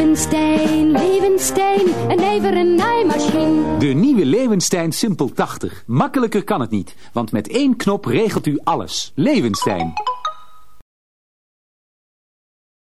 Levenstein, Levenstein, een never een naaimachine. De nieuwe Levenstein Simpel 80. Makkelijker kan het niet, want met één knop regelt u alles. Levenstein.